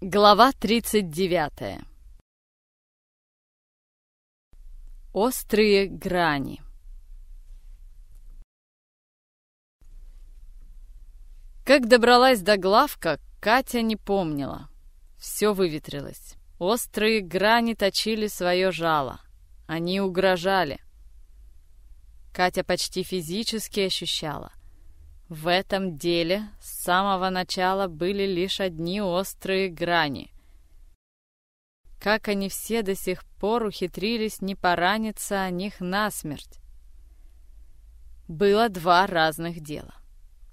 Глава 39. Острые грани. Как добралась до главка, Катя не помнила. Все выветрилось. Острые грани точили свое жало. Они угрожали. Катя почти физически ощущала — в этом деле с самого начала были лишь одни острые грани. Как они все до сих пор ухитрились не пораниться о них насмерть? Было два разных дела.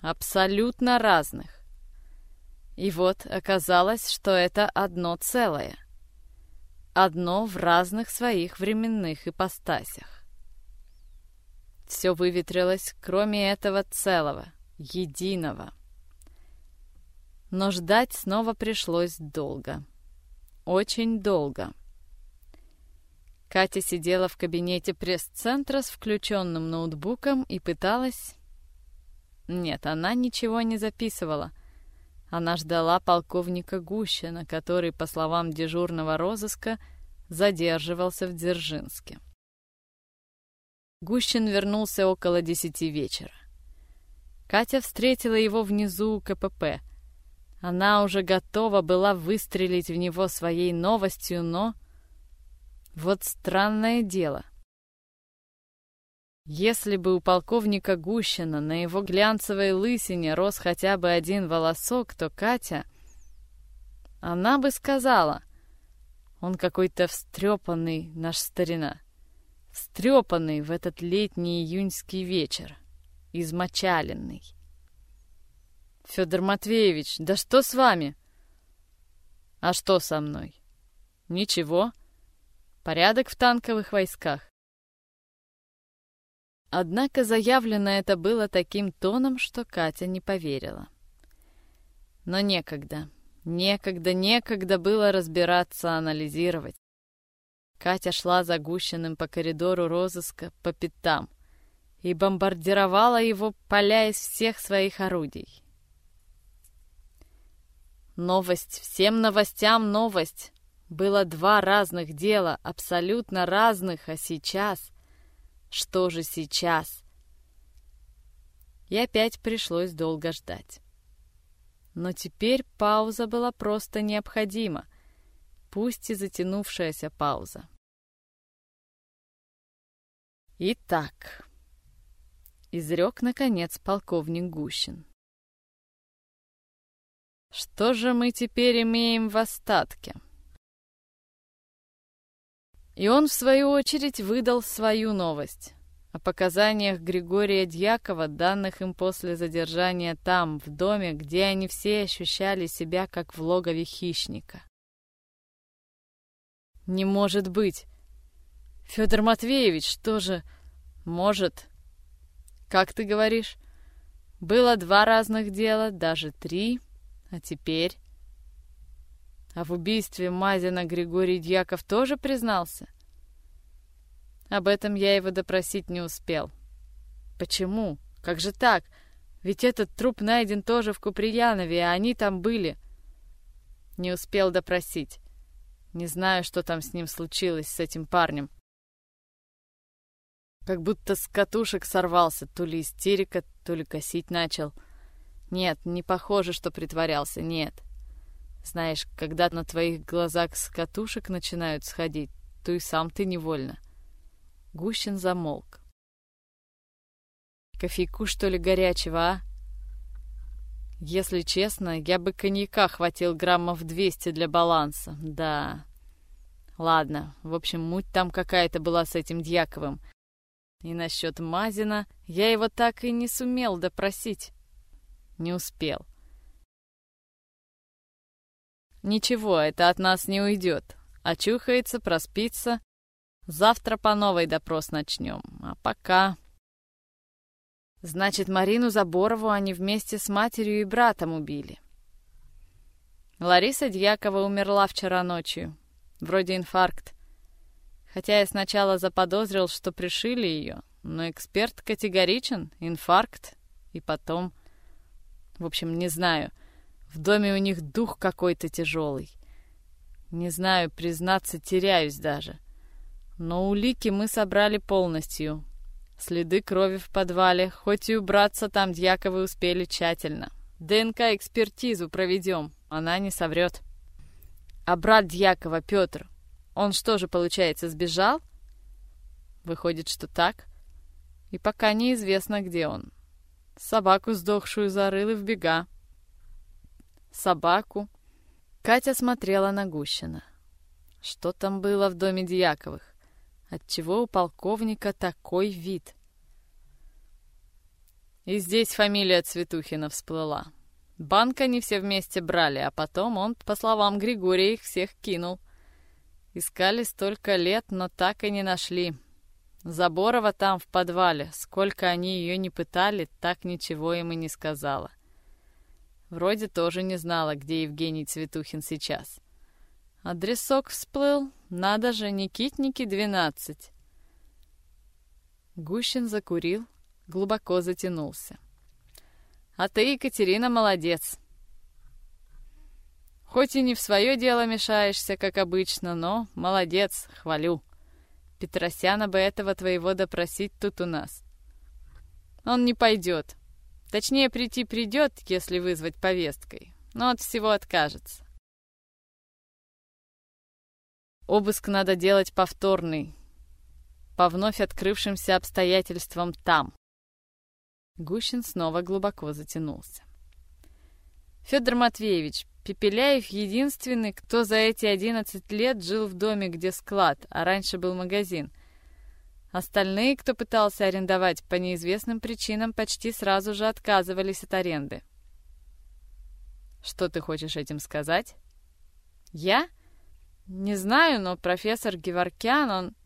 Абсолютно разных. И вот оказалось, что это одно целое. Одно в разных своих временных ипостасях. Все выветрилось, кроме этого целого, единого. Но ждать снова пришлось долго. Очень долго. Катя сидела в кабинете пресс-центра с включенным ноутбуком и пыталась... Нет, она ничего не записывала. Она ждала полковника Гущина, который, по словам дежурного розыска, задерживался в Дзержинске. Гущин вернулся около десяти вечера. Катя встретила его внизу у КПП. Она уже готова была выстрелить в него своей новостью, но... Вот странное дело. Если бы у полковника Гущина на его глянцевой лысине рос хотя бы один волосок, то Катя... Она бы сказала, он какой-то встрепанный, наш старина встрепанный в этот летний июньский вечер, измочаленный. Федор Матвеевич, да что с вами? А что со мной? Ничего. Порядок в танковых войсках. Однако заявлено это было таким тоном, что Катя не поверила. Но некогда, некогда, некогда было разбираться, анализировать. Катя шла загущенным по коридору розыска по пятам и бомбардировала его, поля из всех своих орудий. Новость, всем новостям новость. Было два разных дела, абсолютно разных, а сейчас... Что же сейчас? И опять пришлось долго ждать. Но теперь пауза была просто необходима, пусть и затянувшаяся пауза. «Итак», — изрек, наконец, полковник Гущин. «Что же мы теперь имеем в остатке?» И он, в свою очередь, выдал свою новость о показаниях Григория Дьякова, данных им после задержания там, в доме, где они все ощущали себя как в логове хищника. «Не может быть!» Федор Матвеевич, что же... Может... Как ты говоришь? Было два разных дела, даже три. А теперь... А в убийстве Мазина Григорий Дьяков тоже признался? Об этом я его допросить не успел. Почему? Как же так? Ведь этот труп найден тоже в Куприянове, а они там были. Не успел допросить. Не знаю, что там с ним случилось, с этим парнем. Как будто с катушек сорвался, то ли истерика, то ли косить начал. Нет, не похоже, что притворялся, нет. Знаешь, когда на твоих глазах с катушек начинают сходить, то и сам ты невольно. Гущин замолк. Кофейку, что ли, горячего, а? Если честно, я бы коньяка хватил граммов 200 для баланса, да. Ладно, в общем, муть там какая-то была с этим Дьяковым — и насчет Мазина я его так и не сумел допросить. Не успел. Ничего, это от нас не уйдет. Очухается, проспится. Завтра по новой допрос начнем. А пока... Значит, Марину Заборову они вместе с матерью и братом убили. Лариса Дьякова умерла вчера ночью. Вроде инфаркт. Хотя я сначала заподозрил, что пришили ее, но эксперт категоричен, инфаркт, и потом... В общем, не знаю. В доме у них дух какой-то тяжелый. Не знаю, признаться, теряюсь даже. Но улики мы собрали полностью. Следы крови в подвале, хоть и убраться там Дьяковы успели тщательно. ДНК-экспертизу проведем, она не соврет. А брат Дьякова, Петр, он что же, получается, сбежал? Выходит, что так. И пока неизвестно, где он. Собаку сдохшую зарыл и в бега. Собаку, Катя смотрела на Гущина. Что там было в доме Дьяковых? Отчего у полковника такой вид? И здесь фамилия Цветухина всплыла. Банк они все вместе брали, а потом он, по словам Григория, их всех кинул. Искали столько лет, но так и не нашли. Заборова там в подвале, сколько они ее не пытали, так ничего им и не сказала. Вроде тоже не знала, где Евгений Цветухин сейчас. Адресок всплыл. Надо же, Никитники, 12. Гущин закурил, глубоко затянулся. А ты, Екатерина, молодец. Хоть и не в свое дело мешаешься, как обычно, но молодец, хвалю. Петросяна бы этого твоего допросить тут у нас. Он не пойдет, Точнее, прийти придет, если вызвать повесткой, но от всего откажется. Обыск надо делать повторный, по вновь открывшимся обстоятельствам там. Гущин снова глубоко затянулся. Федор Матвеевич, Пепеляев единственный, кто за эти одиннадцать лет жил в доме, где склад, а раньше был магазин — Остальные, кто пытался арендовать по неизвестным причинам, почти сразу же отказывались от аренды. Что ты хочешь этим сказать? Я? Не знаю, но профессор Геворкян, он...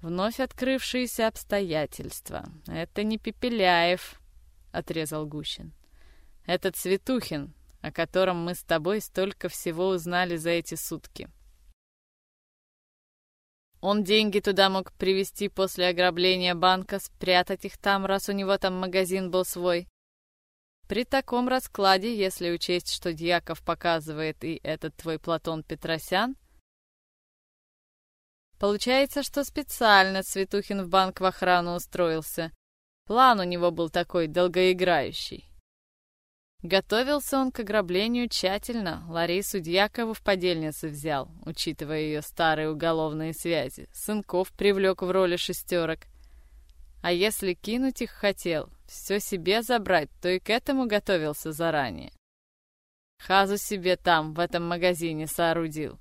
Вновь открывшиеся обстоятельства. Это не Пепеляев, отрезал Гущин. Это Цветухин, о котором мы с тобой столько всего узнали за эти сутки. Он деньги туда мог привезти после ограбления банка, спрятать их там, раз у него там магазин был свой. При таком раскладе, если учесть, что Дьяков показывает и этот твой Платон Петросян, получается, что специально Цветухин в банк в охрану устроился. План у него был такой долгоиграющий. Готовился он к ограблению тщательно. Ларису Дьякову в подельницы взял, учитывая ее старые уголовные связи. Сынков привлек в роли шестерок. А если кинуть их хотел, все себе забрать, то и к этому готовился заранее. Хазу себе там, в этом магазине, соорудил.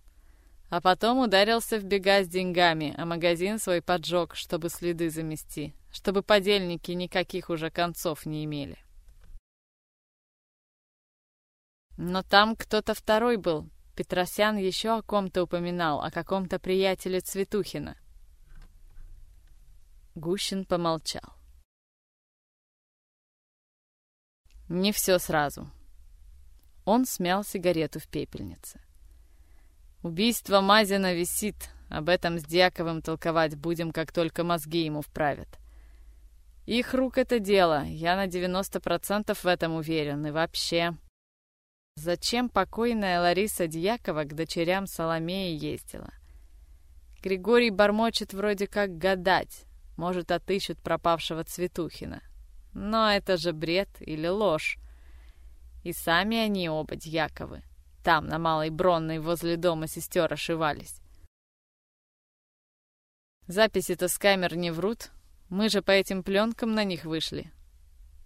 А потом ударился в бега с деньгами, а магазин свой поджег, чтобы следы замести, чтобы подельники никаких уже концов не имели. Но там кто-то второй был. Петросян еще о ком-то упоминал, о каком-то приятеле Цветухина. Гущин помолчал. Не все сразу. Он смял сигарету в пепельнице. Убийство Мазина висит. Об этом с Дьяковым толковать будем, как только мозги ему вправят. Их рук это дело, я на 90% в этом уверен. И вообще... Зачем покойная Лариса Дьякова к дочерям Соломеи ездила? Григорий бормочет вроде как гадать. Может, отыщут пропавшего Цветухина. Но это же бред или ложь. И сами они оба Дьяковы. Там, на Малой Бронной, возле дома сестер ошивались. Записи-то с камер не врут. Мы же по этим пленкам на них вышли.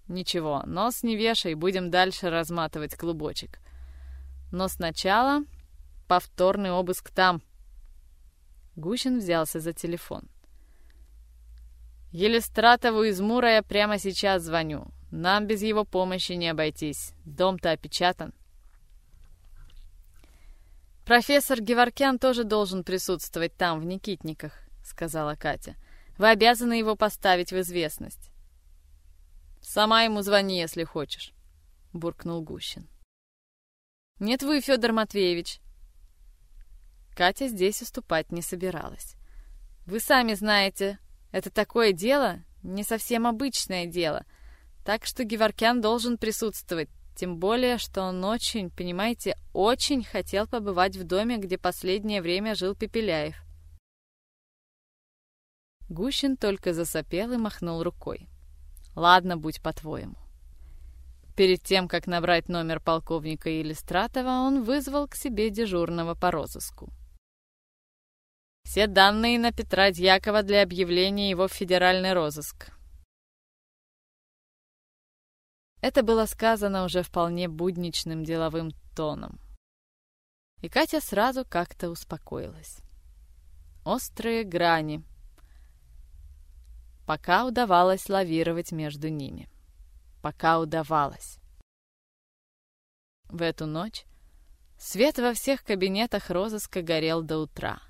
Ничего, нос не вешай, будем дальше разматывать клубочек. Но сначала повторный обыск там. Гущин взялся за телефон. Елистратову из Мура я прямо сейчас звоню. Нам без его помощи не обойтись. Дом-то опечатан. «Профессор Геворкян тоже должен присутствовать там, в Никитниках», — сказала Катя. «Вы обязаны его поставить в известность». «Сама ему звони, если хочешь», — буркнул Гущин. «Нет вы, Федор Матвеевич». Катя здесь уступать не собиралась. «Вы сами знаете, это такое дело, не совсем обычное дело, так что Геворкян должен присутствовать, Тем более, что он очень, понимаете, очень хотел побывать в доме, где последнее время жил Пепеляев. Гущин только засопел и махнул рукой. «Ладно, будь по-твоему». Перед тем, как набрать номер полковника Елистратова, он вызвал к себе дежурного по розыску. Все данные на Петра Дьякова для объявления его в федеральный розыск. Это было сказано уже вполне будничным деловым тоном. И Катя сразу как-то успокоилась. Острые грани. Пока удавалось лавировать между ними. Пока удавалось. В эту ночь свет во всех кабинетах розыска горел до утра.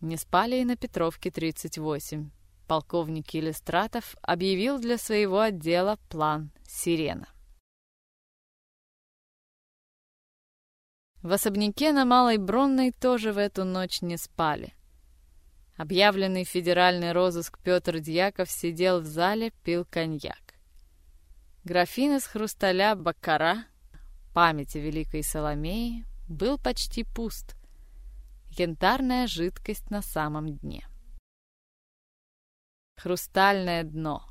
Не спали и на Петровке 38. Полковник Иллистратов объявил для своего отдела план «Сирена». В особняке на Малой Бронной тоже в эту ночь не спали. Объявленный федеральный розыск Петр Дьяков сидел в зале, пил коньяк. Графин из хрусталя Баккара, памяти Великой Соломеи, был почти пуст янтарная жидкость на самом дне. Хрустальное дно.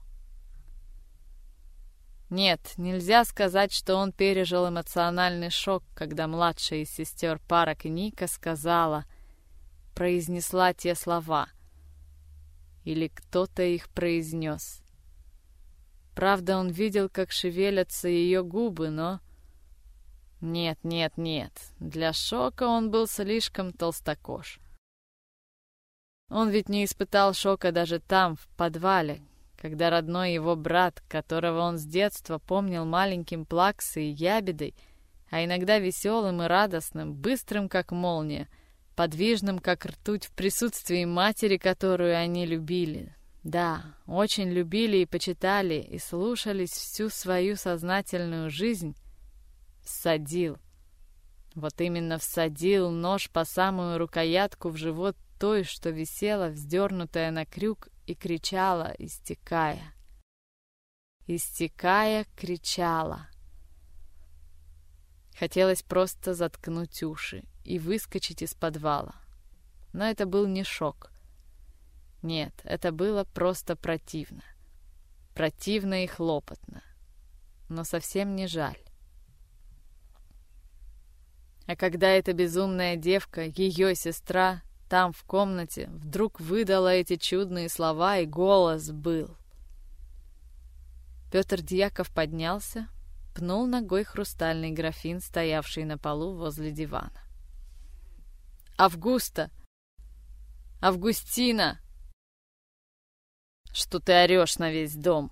Нет, нельзя сказать, что он пережил эмоциональный шок, когда младшая из сестер Парок Ника сказала, произнесла те слова. Или кто-то их произнес. Правда, он видел, как шевелятся ее губы, но нет, нет, нет. Для шока он был слишком толстокож. Он ведь не испытал шока даже там, в подвале, когда родной его брат, которого он с детства помнил маленьким плаксой и ябедой, а иногда веселым и радостным, быстрым, как молния, подвижным, как ртуть, в присутствии матери, которую они любили. Да, очень любили и почитали, и слушались всю свою сознательную жизнь, всадил. Вот именно всадил нож по самую рукоятку в живот той, что висела, вздернутая на крюк, и кричала, истекая. Истекая, кричала. Хотелось просто заткнуть уши и выскочить из подвала. Но это был не шок. Нет, это было просто противно. Противно и хлопотно. Но совсем не жаль. А когда эта безумная девка, ее сестра, там в комнате, вдруг выдала эти чудные слова, и голос был. Петр Дьяков поднялся, пнул ногой хрустальный графин, стоявший на полу возле дивана. «Августа! Августина! Что ты орешь на весь дом?»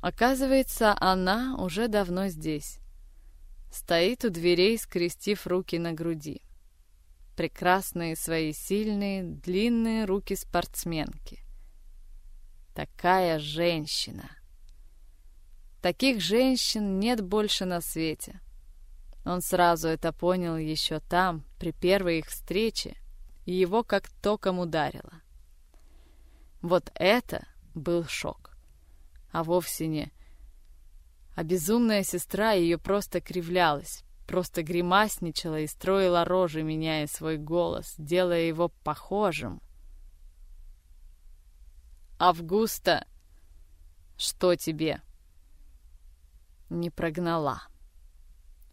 Оказывается, она уже давно здесь. Стоит у дверей, скрестив руки на груди. Прекрасные свои сильные, длинные руки спортсменки. Такая женщина. Таких женщин нет больше на свете. Он сразу это понял еще там, при первой их встрече, и его как током ударило. Вот это был шок, а вовсе не а безумная сестра ее просто кривлялась, просто гримасничала и строила рожи, меняя свой голос, делая его похожим. «Августа, что тебе?» Не прогнала.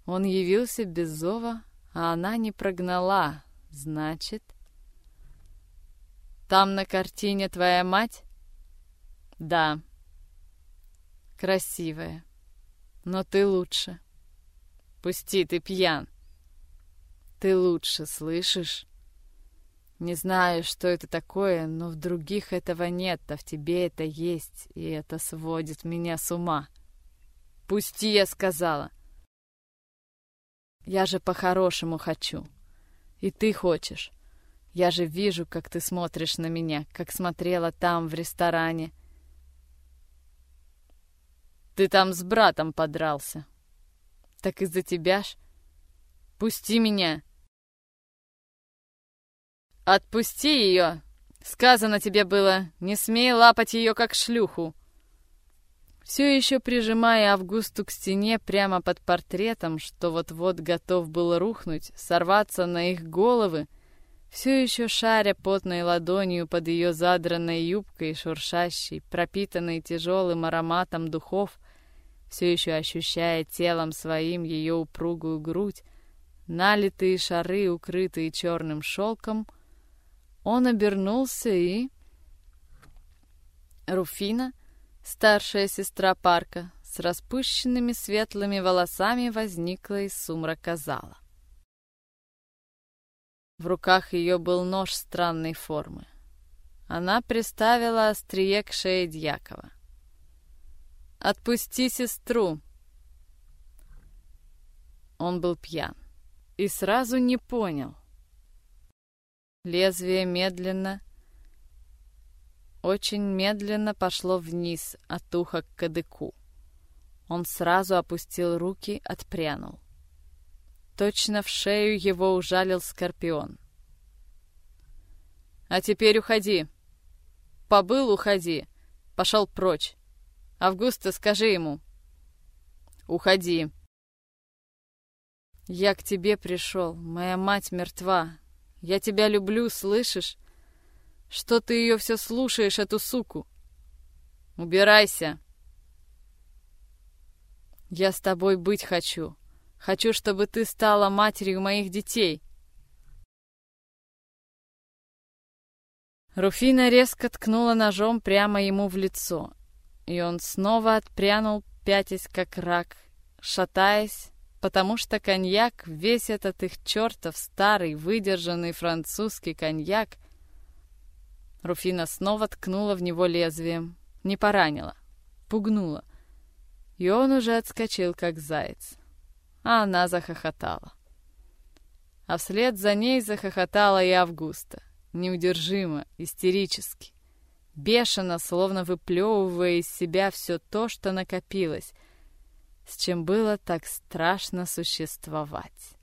Он явился без зова, а она не прогнала, значит... «Там на картине твоя мать?» «Да». «Красивая». Но ты лучше. Пусти, ты пьян. Ты лучше, слышишь? Не знаю, что это такое, но в других этого нет, а в тебе это есть, и это сводит меня с ума. Пусти, я сказала. Я же по-хорошему хочу. И ты хочешь. Я же вижу, как ты смотришь на меня, как смотрела там, в ресторане. Ты там с братом подрался. Так из-за тебя ж. Пусти меня. Отпусти ее. Сказано тебе было, не смей лапать ее, как шлюху. Все еще прижимая Августу к стене прямо под портретом, что вот-вот готов был рухнуть, сорваться на их головы, все еще шаря потной ладонью под ее задранной юбкой, шуршащей, пропитанной тяжелым ароматом духов, все еще ощущая телом своим ее упругую грудь, налитые шары, укрытые черным шелком, он обернулся и... Руфина — Старшая сестра парка с распущенными светлыми волосами возникла из сумрака зала. В руках ее был нож странной формы. Она приставила острие к шее Дьякова. «Отпусти сестру!» Он был пьян и сразу не понял. Лезвие медленно очень медленно пошло вниз от уха к кадыку. Он сразу опустил руки, отпрянул. Точно в шею его ужалил скорпион. «А теперь уходи. Побыл, уходи. Пошел прочь. Августа, скажи ему. Уходи. Я к тебе пришел. Моя мать мертва. Я тебя люблю, слышишь? Что ты ее все слушаешь, эту суку? Убирайся. Я с тобой быть хочу. Хочу, чтобы ты стала матерью моих детей. Руфина резко ткнула ножом прямо ему в лицо, и он снова отпрянул, пятясь как рак, шатаясь, потому что коньяк, весь этот их чертов старый, выдержанный французский коньяк, Руфина снова ткнула в него лезвием. Не поранила. Пугнула. И он уже отскочил, как заяц. А она захохотала. А вслед за ней захохотала и Августа. Неудержимо, истерически. Бешено, словно выплевывая из себя все то, что накопилось, с чем было так страшно существовать.